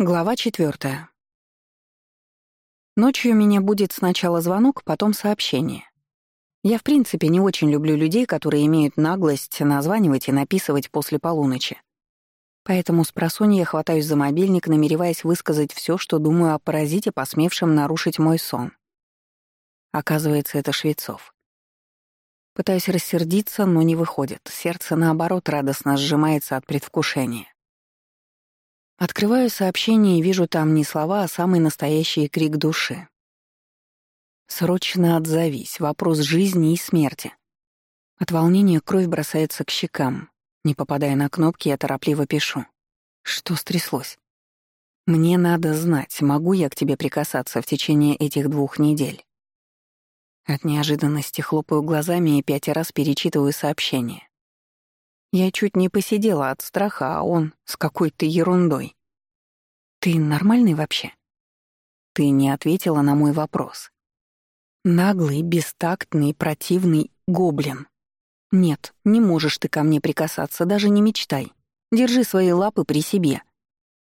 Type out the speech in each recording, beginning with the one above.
Глава четвертая. Ночью меня будет сначала звонок, потом сообщение. Я, в принципе, не очень люблю людей, которые имеют наглость названивать и написывать после полуночи. Поэтому с просонья хватаюсь за мобильник, намереваясь высказать все, что думаю о паразите, посмевшем нарушить мой сон. Оказывается, это Швецов. Пытаюсь рассердиться, но не выходит. Сердце, наоборот, радостно сжимается от предвкушения. Открываю сообщение и вижу там не слова, а самый настоящий крик души. «Срочно отзовись. Вопрос жизни и смерти». От волнения кровь бросается к щекам. Не попадая на кнопки, я торопливо пишу. Что стряслось? Мне надо знать, могу я к тебе прикасаться в течение этих двух недель. От неожиданности хлопаю глазами и пять раз перечитываю сообщение. Я чуть не посидела от страха, а он с какой-то ерундой. «Ты нормальный вообще?» Ты не ответила на мой вопрос. Наглый, бестактный, противный гоблин. Нет, не можешь ты ко мне прикасаться, даже не мечтай. Держи свои лапы при себе.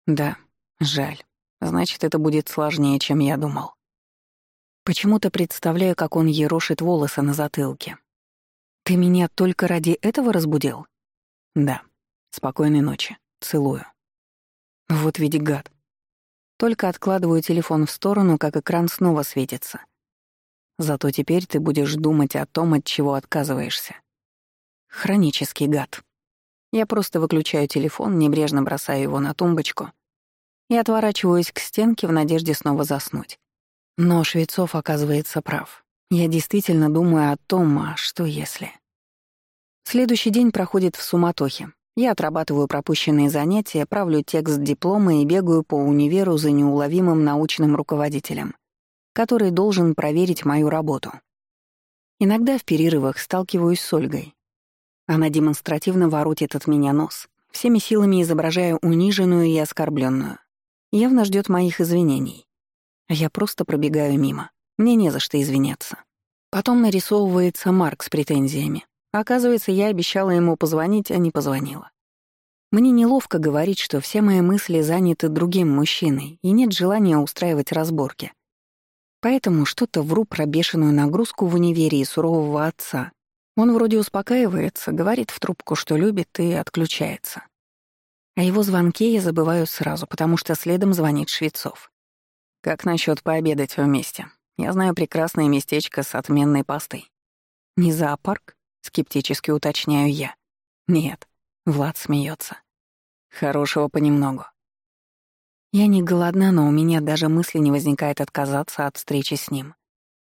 Да, жаль. Значит, это будет сложнее, чем я думал. Почему-то представляю, как он ерошит волосы на затылке. Ты меня только ради этого разбудил? Да. Спокойной ночи. Целую. Вот ведь гад. Только откладываю телефон в сторону, как экран снова светится. Зато теперь ты будешь думать о том, от чего отказываешься. Хронический гад. Я просто выключаю телефон, небрежно бросаю его на тумбочку и отворачиваюсь к стенке в надежде снова заснуть. Но Швецов оказывается прав. Я действительно думаю о том, а что если... Следующий день проходит в суматохе. Я отрабатываю пропущенные занятия, правлю текст диплома и бегаю по универу за неуловимым научным руководителем, который должен проверить мою работу. Иногда в перерывах сталкиваюсь с Ольгой. Она демонстративно воротит от меня нос, всеми силами изображая униженную и оскорбленную. Явно ждет моих извинений. Я просто пробегаю мимо. Мне не за что извиняться. Потом нарисовывается Марк с претензиями. Оказывается, я обещала ему позвонить, а не позвонила. Мне неловко говорить, что все мои мысли заняты другим мужчиной, и нет желания устраивать разборки. Поэтому что-то вру про бешеную нагрузку в универе и сурового отца. Он вроде успокаивается, говорит в трубку, что любит, и отключается. О его звонке я забываю сразу, потому что следом звонит Швецов. «Как насчет пообедать вместе? Я знаю прекрасное местечко с отменной пастой». «Не зоопарк?» — скептически уточняю я. «Нет». Влад смеется. «Хорошего понемногу». Я не голодна, но у меня даже мысли не возникает отказаться от встречи с ним.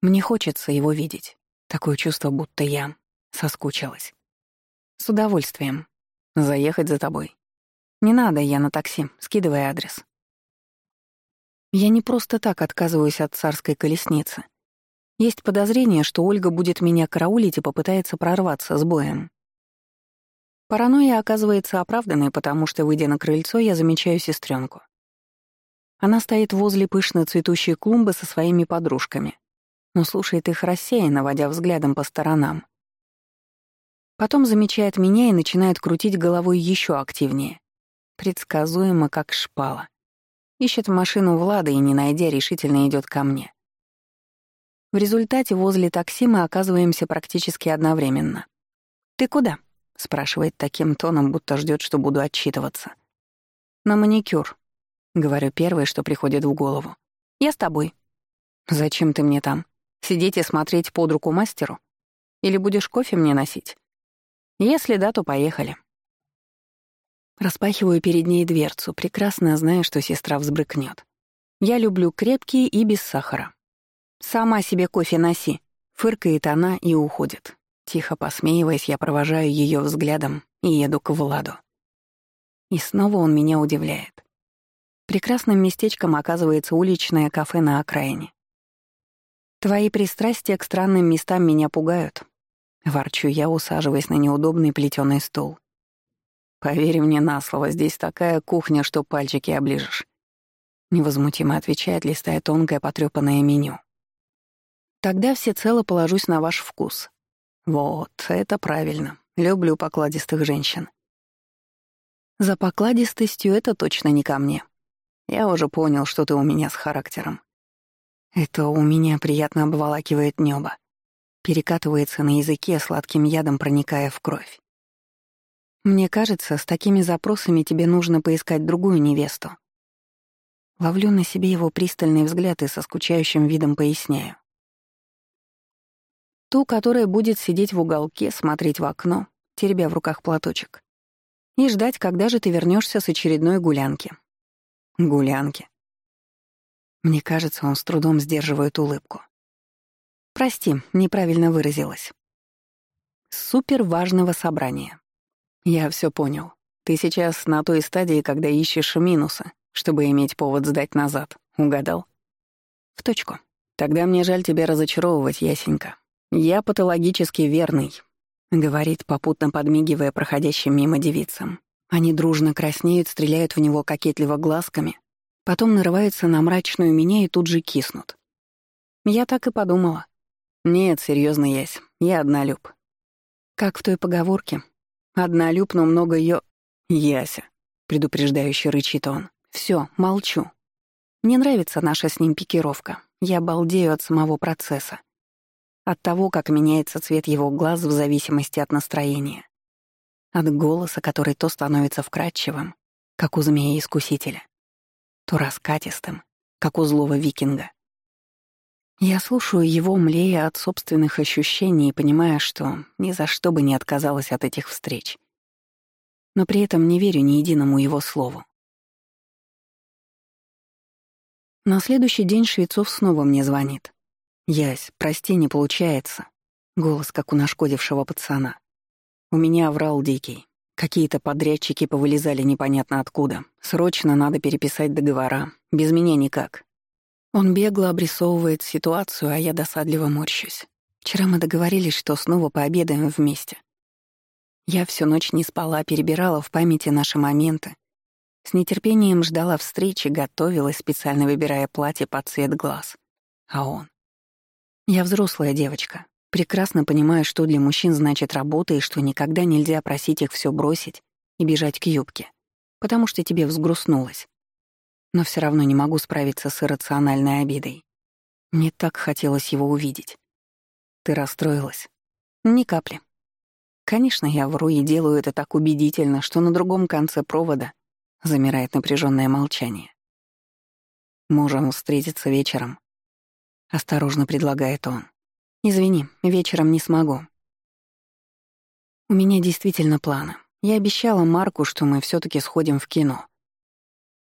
Мне хочется его видеть. Такое чувство, будто я соскучилась. С удовольствием. Заехать за тобой. Не надо, я на такси. Скидывай адрес. Я не просто так отказываюсь от царской колесницы. Есть подозрение, что Ольга будет меня караулить и попытается прорваться с боем. Паранойя оказывается оправданной, потому что, выйдя на крыльцо, я замечаю сестренку. Она стоит возле пышно цветущей клумбы со своими подружками, но слушает их рассеянно, водя взглядом по сторонам. Потом замечает меня и начинает крутить головой еще активнее. Предсказуемо, как шпала. Ищет машину Влада и, не найдя, решительно идет ко мне. В результате возле такси мы оказываемся практически одновременно. «Ты куда?» — спрашивает таким тоном, будто ждет, что буду отчитываться. «На маникюр», — говорю первое, что приходит в голову. «Я с тобой». «Зачем ты мне там? Сидеть и смотреть под руку мастеру? Или будешь кофе мне носить?» «Если да, то поехали». Распахиваю перед ней дверцу, прекрасно зная, что сестра взбрыкнет. Я люблю крепкие и без сахара. «Сама себе кофе носи», — фыркает она и уходит. Тихо посмеиваясь, я провожаю ее взглядом и еду к Владу. И снова он меня удивляет. Прекрасным местечком оказывается уличное кафе на окраине. «Твои пристрастия к странным местам меня пугают», — ворчу я, усаживаясь на неудобный плетёный стул. «Поверь мне на слово, здесь такая кухня, что пальчики оближешь», — невозмутимо отвечает, листая тонкое потрёпанное меню. «Тогда всецело положусь на ваш вкус», вот, это правильно. Люблю покладистых женщин. За покладистостью это точно не ко мне. Я уже понял, что ты у меня с характером. Это у меня приятно обволакивает небо. Перекатывается на языке, сладким ядом проникая в кровь. Мне кажется, с такими запросами тебе нужно поискать другую невесту. Ловлю на себе его пристальный взгляд и со скучающим видом поясняю. Ту, которая будет сидеть в уголке, смотреть в окно, теребя в руках платочек, и ждать, когда же ты вернешься с очередной гулянки. Гулянки. Мне кажется, он с трудом сдерживает улыбку. Прости, неправильно выразилась. Супер важного собрания. Я все понял. Ты сейчас на той стадии, когда ищешь минусы, чтобы иметь повод сдать назад. Угадал? В точку. Тогда мне жаль тебя разочаровывать, Ясенька. Я патологически верный, говорит, попутно подмигивая проходящим мимо девицам. Они дружно краснеют, стреляют в него кокетливо глазками, потом нарываются на мрачную меня и тут же киснут. Я так и подумала. Нет, серьезно, Ясь, я однолюб. Как в той поговорке, Однолюб, но много ё... Яся, предупреждающе рычит он. Все, молчу. Не нравится наша с ним пикировка. Я балдею от самого процесса. От того, как меняется цвет его глаз в зависимости от настроения. От голоса, который то становится вкрадчивым, как у змея-искусителя, то раскатистым, как у злого викинга. Я слушаю его, млея от собственных ощущений и понимая, что ни за что бы не отказалась от этих встреч. Но при этом не верю ни единому его слову. На следующий день Швецов снова мне звонит. «Ясь, прости, не получается». Голос, как у нашкодившего пацана. У меня врал дикий. Какие-то подрядчики повылезали непонятно откуда. Срочно надо переписать договора. Без меня никак. Он бегло обрисовывает ситуацию, а я досадливо морщусь. Вчера мы договорились, что снова пообедаем вместе. Я всю ночь не спала, перебирала в памяти наши моменты. С нетерпением ждала встречи, готовилась, специально выбирая платье под цвет глаз. А он? Я взрослая девочка, прекрасно понимаю, что для мужчин значит работа и что никогда нельзя просить их все бросить и бежать к юбке, потому что тебе взгрустнулось но все равно не могу справиться с иррациональной обидой. Мне так хотелось его увидеть. Ты расстроилась? Ни капли. Конечно, я вру и делаю это так убедительно, что на другом конце провода замирает напряженное молчание. Можем встретиться вечером. Осторожно предлагает он. Извини, вечером не смогу. У меня действительно планы. Я обещала Марку, что мы все таки сходим в кино.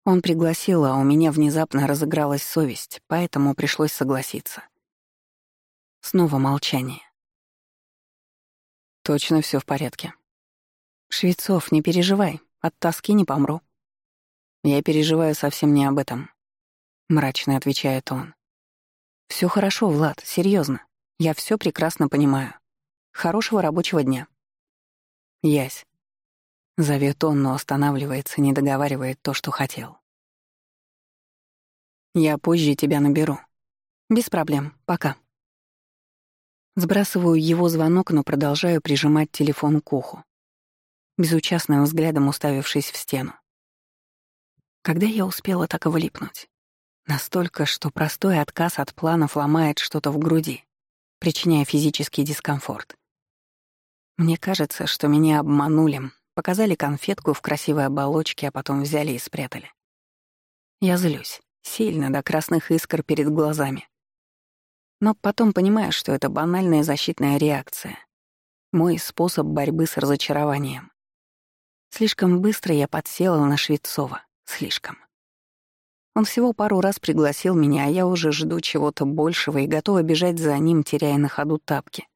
Он пригласил, а у меня внезапно разыгралась совесть, поэтому пришлось согласиться. Снова молчание. Точно все в порядке. Швецов, не переживай, от тоски не помру. Я переживаю совсем не об этом. Мрачно отвечает он. Все хорошо, Влад, серьезно. Я все прекрасно понимаю. Хорошего рабочего дня. Ясь. Зовет он, но останавливается, не договаривает то, что хотел. «Я позже тебя наберу». «Без проблем. Пока». Сбрасываю его звонок, но продолжаю прижимать телефон к уху, безучастным взглядом уставившись в стену. Когда я успела так и влипнуть? Настолько, что простой отказ от планов ломает что-то в груди, причиняя физический дискомфорт. Мне кажется, что меня обманули, Показали конфетку в красивой оболочке, а потом взяли и спрятали. Я злюсь, сильно, до красных искр перед глазами. Но потом понимаю, что это банальная защитная реакция. Мой способ борьбы с разочарованием. Слишком быстро я подсела на Швецова. Слишком. Он всего пару раз пригласил меня, а я уже жду чего-то большего и готова бежать за ним, теряя на ходу тапки.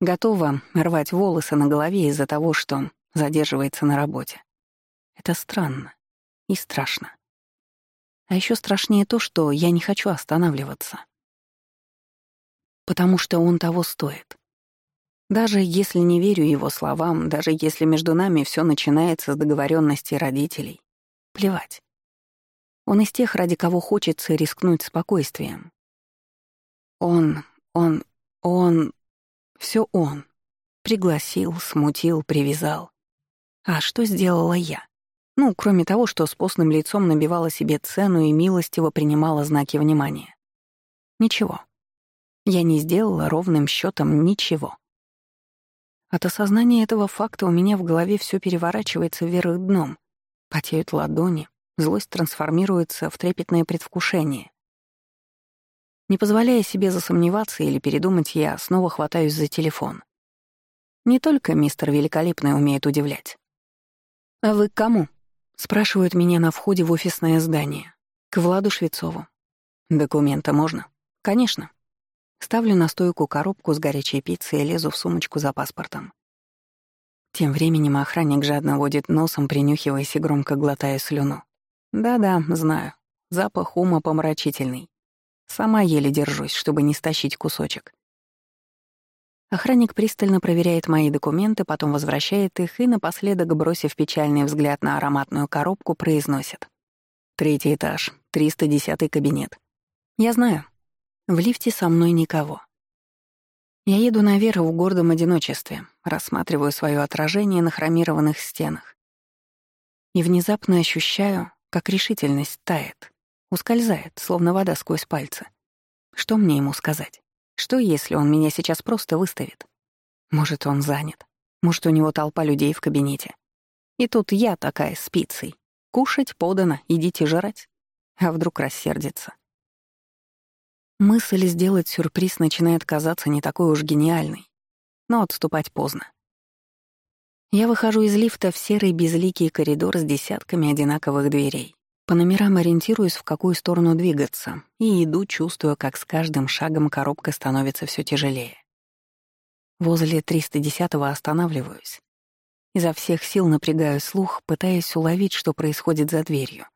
Готова рвать волосы на голове из-за того, что он задерживается на работе. Это странно и страшно. А еще страшнее то, что я не хочу останавливаться. Потому что он того стоит. Даже если не верю его словам, даже если между нами все начинается с договоренности родителей, плевать. Он из тех, ради кого хочется рискнуть спокойствием. Он, он, он все он. Пригласил, смутил, привязал. А что сделала я? Ну, кроме того, что с постным лицом набивала себе цену и милостиво принимала знаки внимания. Ничего. Я не сделала ровным счетом ничего. От осознания этого факта у меня в голове все переворачивается вверх дном. Потеют ладони, злость трансформируется в трепетное предвкушение. Не позволяя себе засомневаться или передумать, я снова хватаюсь за телефон. Не только мистер Великолепный умеет удивлять. «А вы к кому?» — спрашивают меня на входе в офисное здание. «К Владу Швецову». «Документа можно?» «Конечно». Ставлю на стойку коробку с горячей пиццей и лезу в сумочку за паспортом. Тем временем охранник жадно водит носом, принюхиваясь и громко глотая слюну. Да-да, знаю. Запах ума помрачительный. Сама еле держусь, чтобы не стащить кусочек. Охранник пристально проверяет мои документы, потом возвращает их и, напоследок, бросив печальный взгляд на ароматную коробку, произносит. «Третий этаж, 310 кабинет». «Я знаю», в лифте со мной никого. Я еду наверх в гордом одиночестве, рассматриваю свое отражение на хромированных стенах. И внезапно ощущаю, как решительность тает, ускользает, словно вода сквозь пальцы. Что мне ему сказать? Что, если он меня сейчас просто выставит? Может, он занят. Может, у него толпа людей в кабинете. И тут я такая с. Кушать подано, идите жрать. А вдруг рассердится? Мысль сделать сюрприз начинает казаться не такой уж гениальной, но отступать поздно. Я выхожу из лифта в серый безликий коридор с десятками одинаковых дверей. По номерам ориентируюсь, в какую сторону двигаться, и иду, чувствуя, как с каждым шагом коробка становится все тяжелее. Возле 310-го останавливаюсь. Изо всех сил напрягаю слух, пытаясь уловить, что происходит за дверью.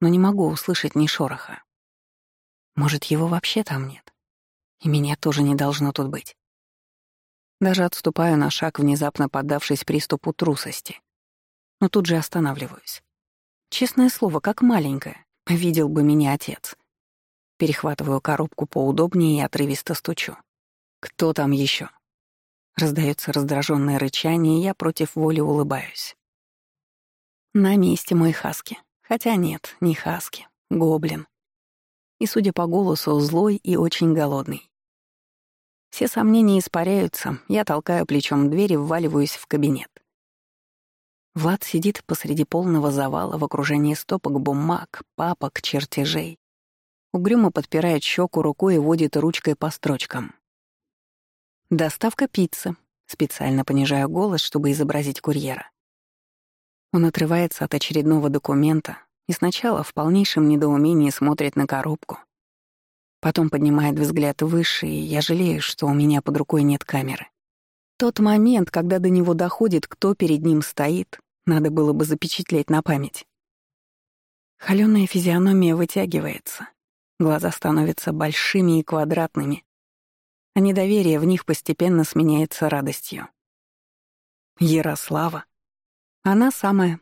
Но не могу услышать ни шороха. Может, его вообще там нет? И меня тоже не должно тут быть. Даже отступаю на шаг, внезапно поддавшись приступу трусости. Но тут же останавливаюсь. Честное слово, как маленькая. Видел бы меня отец. Перехватываю коробку поудобнее и отрывисто стучу. «Кто там еще? Раздается раздраженное рычание, и я против воли улыбаюсь. На месте мой Хаски. Хотя нет, не Хаски. Гоблин и, судя по голосу, злой и очень голодный. Все сомнения испаряются, я толкаю плечом дверь и вваливаюсь в кабинет. Влад сидит посреди полного завала в окружении стопок бумаг, папок, чертежей. Угрюмо подпирает щеку рукой и водит ручкой по строчкам. «Доставка пиццы», специально понижаю голос, чтобы изобразить курьера. Он отрывается от очередного документа, и сначала в полнейшем недоумении смотрит на коробку. Потом поднимает взгляд выше, и я жалею, что у меня под рукой нет камеры. Тот момент, когда до него доходит, кто перед ним стоит, надо было бы запечатлеть на память. Холёная физиономия вытягивается, глаза становятся большими и квадратными, а недоверие в них постепенно сменяется радостью. Ярослава. Она самая.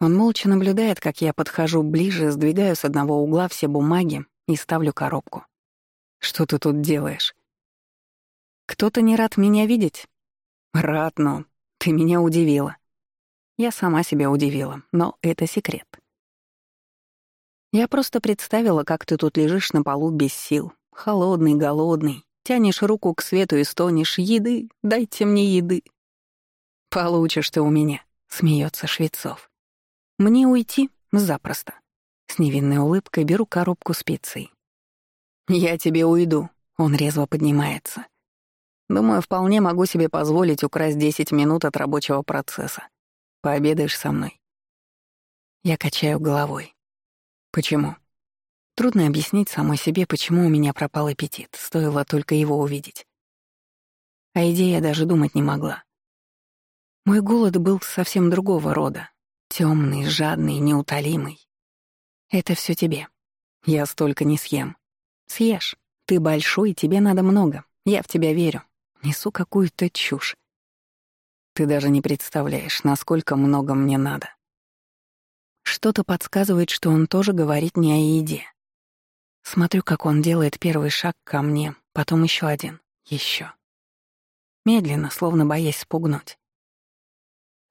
Он молча наблюдает, как я подхожу ближе, сдвигаю с одного угла все бумаги и ставлю коробку. «Что ты тут делаешь?» «Кто-то не рад меня видеть?» «Рад, но ты меня удивила». Я сама себя удивила, но это секрет. Я просто представила, как ты тут лежишь на полу без сил, холодный, голодный, тянешь руку к свету и стонешь «Еды, дайте мне еды». «Получишь ты у меня», — смеется Швецов. Мне уйти запросто. С невинной улыбкой беру коробку с пиццей. «Я тебе уйду», — он резво поднимается. «Думаю, вполне могу себе позволить украсть 10 минут от рабочего процесса. Пообедаешь со мной?» Я качаю головой. «Почему?» Трудно объяснить самой себе, почему у меня пропал аппетит, стоило только его увидеть. А идея даже думать не могла. Мой голод был совсем другого рода, Темный, жадный, неутолимый. Это все тебе. Я столько не съем. Съешь. Ты большой, тебе надо много. Я в тебя верю. Несу какую-то чушь. Ты даже не представляешь, насколько много мне надо. Что-то подсказывает, что он тоже говорит не о еде. Смотрю, как он делает первый шаг ко мне, потом еще один, еще. Медленно, словно боясь спугнуть.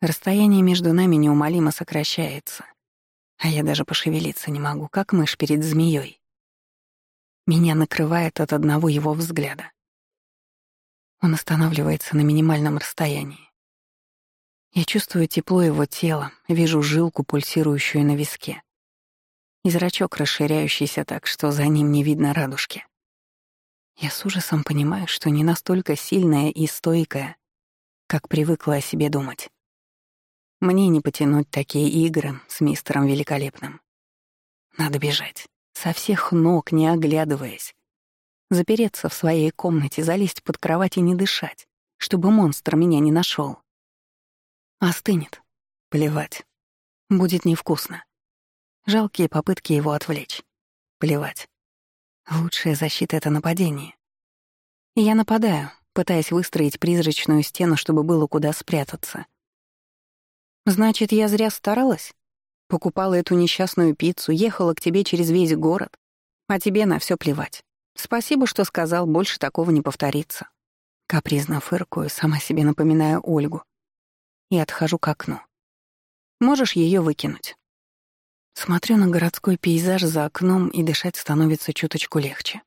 Расстояние между нами неумолимо сокращается, а я даже пошевелиться не могу, как мышь перед змеей. Меня накрывает от одного его взгляда. Он останавливается на минимальном расстоянии. Я чувствую тепло его тела, вижу жилку, пульсирующую на виске. И зрачок, расширяющийся так, что за ним не видно радужки. Я с ужасом понимаю, что не настолько сильная и стойкая, как привыкла о себе думать. Мне не потянуть такие игры с мистером Великолепным. Надо бежать. Со всех ног, не оглядываясь. Запереться в своей комнате, залезть под кровать и не дышать, чтобы монстр меня не нашел. Остынет. Плевать. Будет невкусно. Жалкие попытки его отвлечь. Плевать. Лучшая защита — это нападение. И я нападаю, пытаясь выстроить призрачную стену, чтобы было куда спрятаться. Значит, я зря старалась? Покупала эту несчастную пиццу, ехала к тебе через весь город, а тебе на все плевать. Спасибо, что сказал, больше такого не повторится. Капризно фыркую, сама себе напоминаю Ольгу. И отхожу к окну. Можешь ее выкинуть. Смотрю на городской пейзаж за окном, и дышать становится чуточку легче.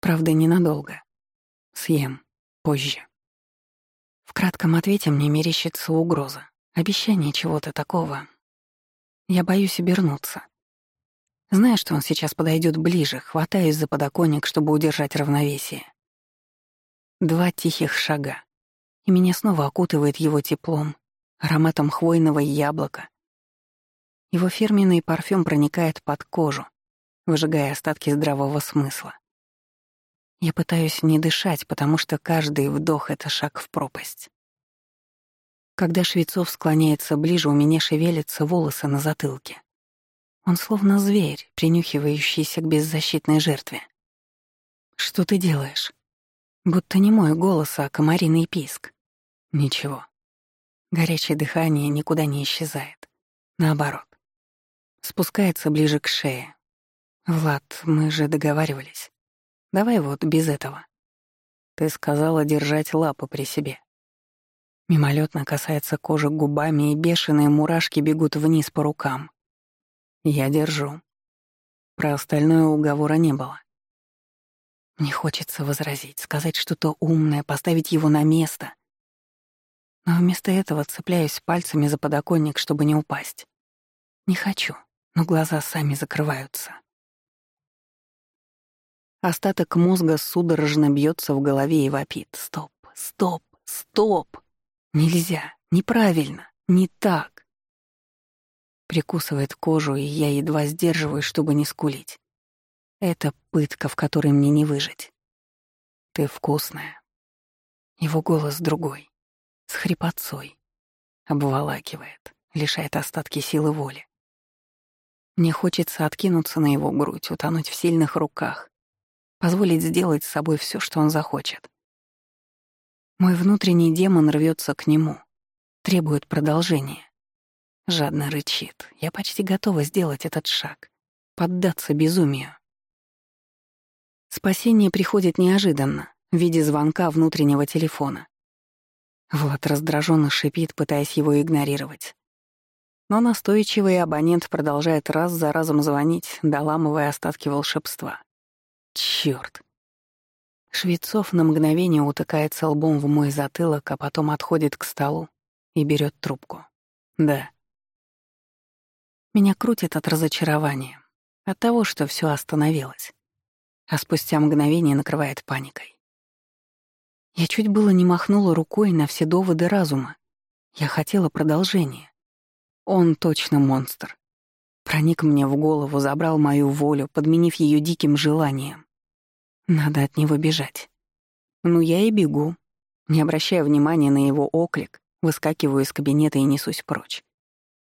Правда, ненадолго. Съем. Позже. В кратком ответе мне мерещится угроза. Обещание чего-то такого, я боюсь обернуться. Зная, что он сейчас подойдет ближе, хватаюсь за подоконник, чтобы удержать равновесие. Два тихих шага, и меня снова окутывает его теплом, ароматом хвойного яблока. Его фирменный парфюм проникает под кожу, выжигая остатки здравого смысла. Я пытаюсь не дышать, потому что каждый вдох — это шаг в пропасть. Когда Швецов склоняется ближе, у меня шевелятся волосы на затылке. Он словно зверь, принюхивающийся к беззащитной жертве. «Что ты делаешь?» Будто не мой голос, а комариный писк. Ничего. Горячее дыхание никуда не исчезает. Наоборот. Спускается ближе к шее. «Влад, мы же договаривались. Давай вот без этого. Ты сказала держать лапы при себе. Мимолетно касается кожи губами, и бешеные мурашки бегут вниз по рукам. Я держу. Про остальное уговора не было. Не хочется возразить, сказать что-то умное, поставить его на место. Но вместо этого цепляюсь пальцами за подоконник, чтобы не упасть. Не хочу, но глаза сами закрываются. Остаток мозга судорожно бьется в голове и вопит. Стоп, стоп, стоп. Нельзя, неправильно, не так. Прикусывает кожу, и я едва сдерживаюсь, чтобы не скулить. Это пытка, в которой мне не выжить. Ты вкусная. Его голос другой, с хрипотцой. Обволакивает, лишает остатки силы воли. Мне хочется откинуться на его грудь, утонуть в сильных руках, позволить сделать с собой все, что он захочет. Мой внутренний демон рвется к нему, требует продолжения. Жадно рычит. Я почти готова сделать этот шаг, поддаться безумию. Спасение приходит неожиданно, в виде звонка внутреннего телефона. Влад раздраженно шипит, пытаясь его игнорировать. Но настойчивый абонент продолжает раз за разом звонить, доламывая остатки волшебства. Чёрт. Швецов на мгновение утыкается лбом в мой затылок, а потом отходит к столу и берет трубку. Да. Меня крутит от разочарования, от того, что все остановилось. А спустя мгновение накрывает паникой. Я чуть было не махнула рукой на все доводы разума. Я хотела продолжения. Он точно монстр. Проник мне в голову, забрал мою волю, подменив ее диким желанием. Надо от него бежать. Ну, я и бегу. Не обращая внимания на его оклик, выскакиваю из кабинета и несусь прочь.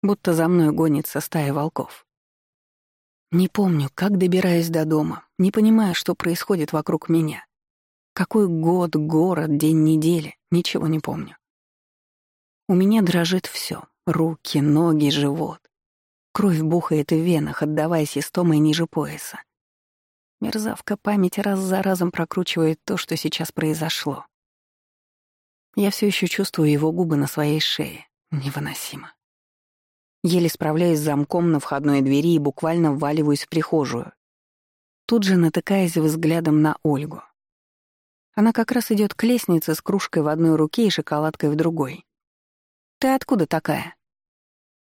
Будто за мной гонится стая волков. Не помню, как добираюсь до дома, не понимая, что происходит вокруг меня. Какой год, город, день недели, ничего не помню. У меня дрожит все: руки, ноги, живот. Кровь бухает в венах, отдаваясь истомой ниже пояса. Мерзавка память раз за разом прокручивает то, что сейчас произошло. Я все еще чувствую его губы на своей шее, Невыносимо. Еле справляюсь с замком на входной двери и буквально вваливаюсь в прихожую. Тут же натыкаясь взглядом на Ольгу. Она как раз идет к лестнице с кружкой в одной руке и шоколадкой в другой. «Ты откуда такая?»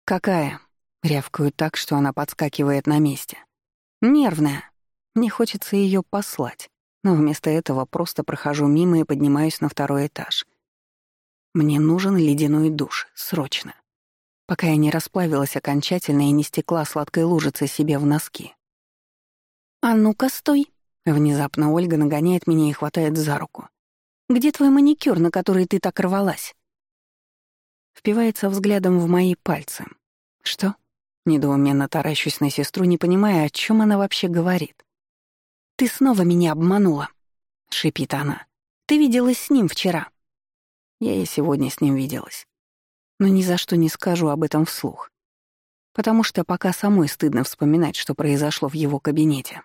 «Какая?» — рявкаю так, что она подскакивает на месте. «Нервная. Мне хочется ее послать, но вместо этого просто прохожу мимо и поднимаюсь на второй этаж. Мне нужен ледяной душ, срочно пока я не расплавилась окончательно и не стекла сладкой лужицей себе в носки. «А ну-ка, стой!» Внезапно Ольга нагоняет меня и хватает за руку. «Где твой маникюр, на который ты так рвалась?» Впивается взглядом в мои пальцы. «Что?» Недоуменно таращусь на сестру, не понимая, о чем она вообще говорит. «Ты снова меня обманула», — шипит она. «Ты виделась с ним вчера». Я и сегодня с ним виделась но ни за что не скажу об этом вслух, потому что пока самой стыдно вспоминать, что произошло в его кабинете.